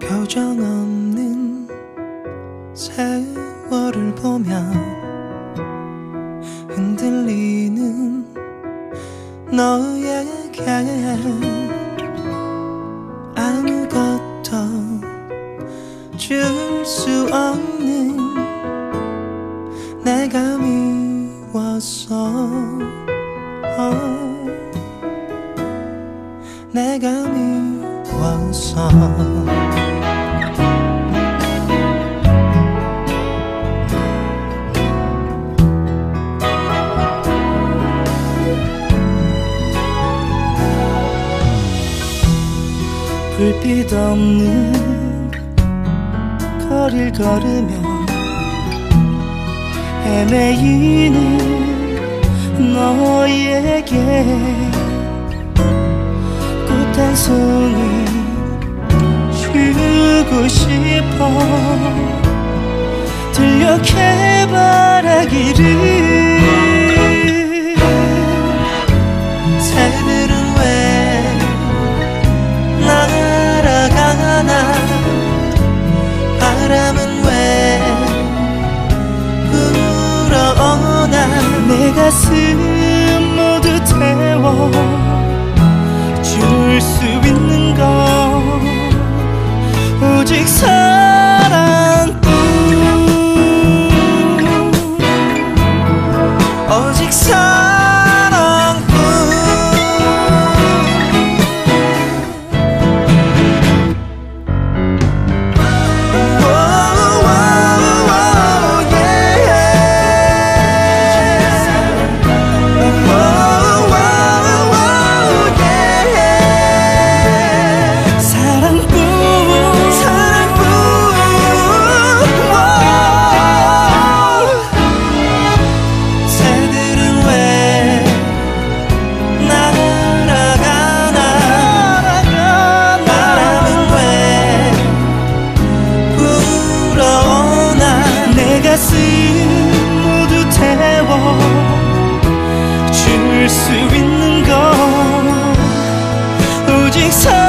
표정 없는 세월을 보며 흔들리는 너에게 아무것도 줄 수 없는 내가 미웠어. 내가 미웠어. 불빛 없는 거리를 걸으며 헤매이는 너에게 꽃 한 송이 주고 싶어. 들려 캐 수 가슴 모두 태워 줄 수 있는 건 오직 사